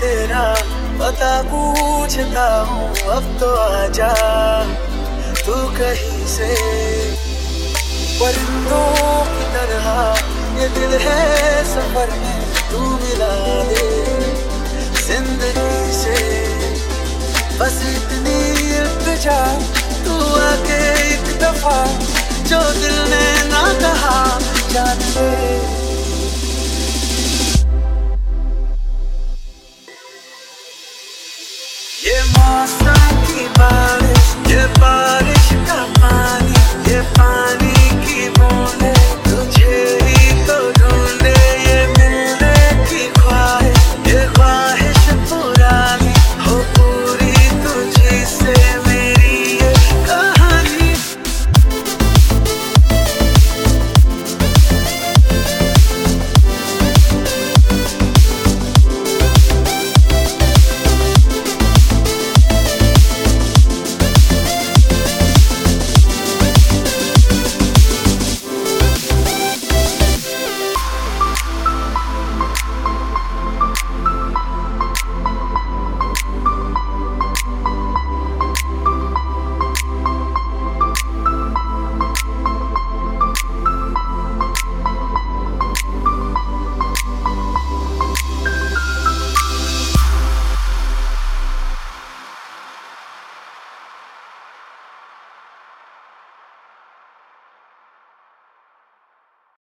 तेरा पता पूछता हूँ, अब तो आजा। तू कहीं से? परिंदों की तरह ये दिल है सफ़र में, तू मिला दे ज़िंदगी से। बस इतनी इल्तिजा, तू आके एक दफ़ा Nostra up.